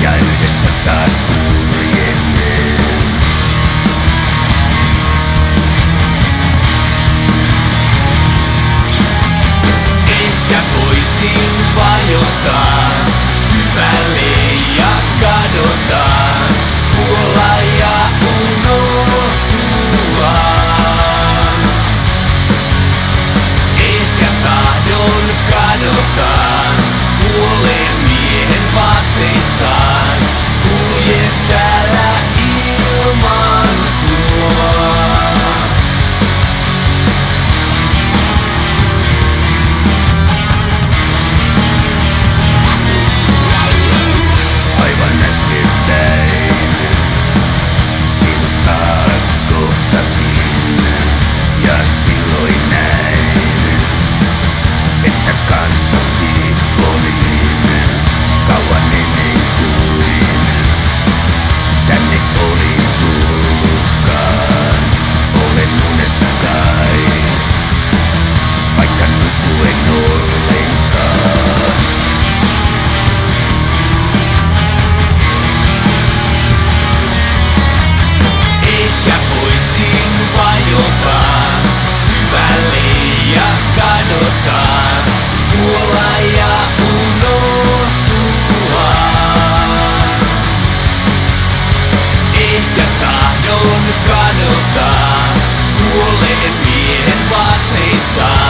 Ja yhdessä taas uhrien kuolleen miehen vaatteissaan.